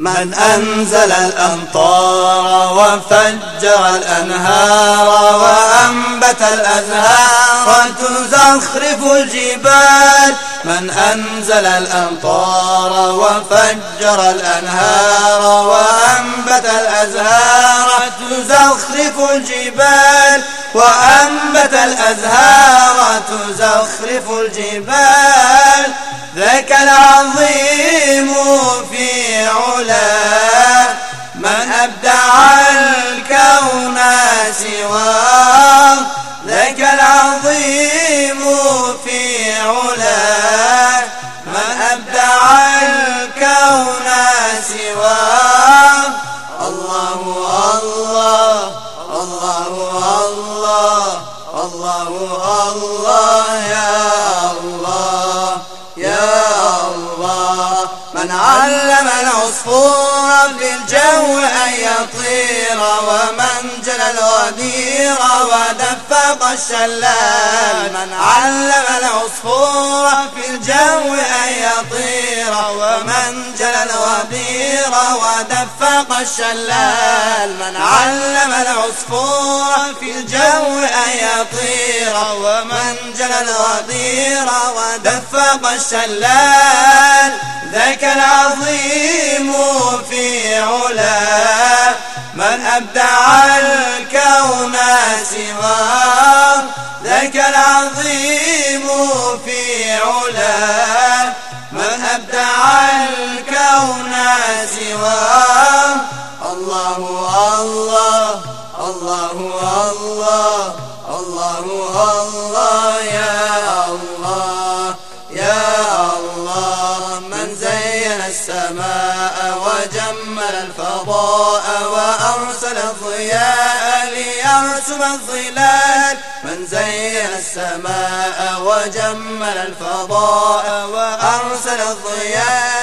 من أنزل الأمطار وفجر الأنهار وأنبت الأزهار تزخرف الجبال. من أنزل الأمطار وفجر الأنهار وأنبت الأزهار تزخرف الجبال. وأنبت الأزهار تزخرف الجبال. ذاك العظيم الله الله يا من علم العصفور في الجو أن يطير ومن جلى الغدير ودفق الشلال. من علم العصفور في الجو أن يطير ومن جلى الغدير ودفق الشلال. من علم العصفور في الجو أن يطير. ومن جلى الغدير ودفق الشلال. ذاك العظيم في علا من أبدع الكون سواه. ذاك العظيم الله الله الله الله الله يا الله يا الله. من زين السماء وجمل الفضاء وأرسل الضياء ليرسم الظلال. من زين السماء وجمل الفضاء وأرسل الضياء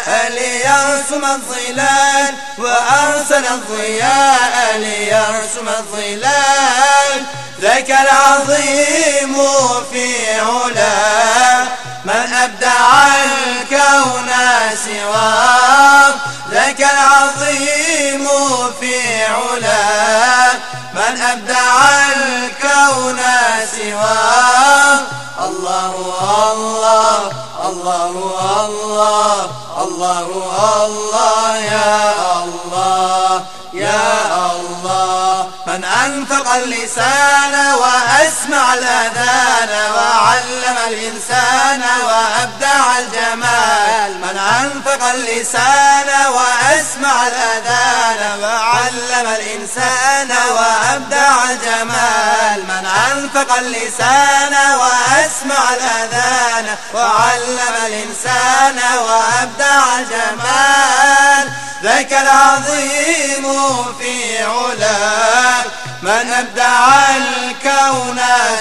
ليرسم الظلال وأرسل الضياء ليرسم الظلال. ذاك العظيم في علا من أبدع الكون سواه. ذاك العظيم في علا من أبدع الكون سواه. الله الله الله الله. الله الله يا الله يا الله. من أنفق اللسان وأسمع الأذان وعلم الإنسان وأبدع الجمال. من أنفق اللسان وأسمع الأذان وعلم الإنسان وأبدع أنفق اللسان وأسمع الأذان وعلم الإنسان وأبدع الجمال. ذاك العظيم في علاك من أبدع الكون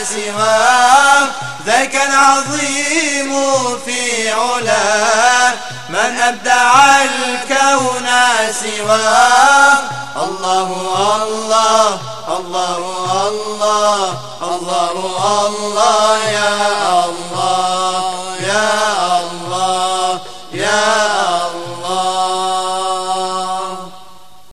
سواه. ذاك العظيم في علاك من أبدع الكون سواه. الله الله الله الله. Allahu Allah ya Allah ya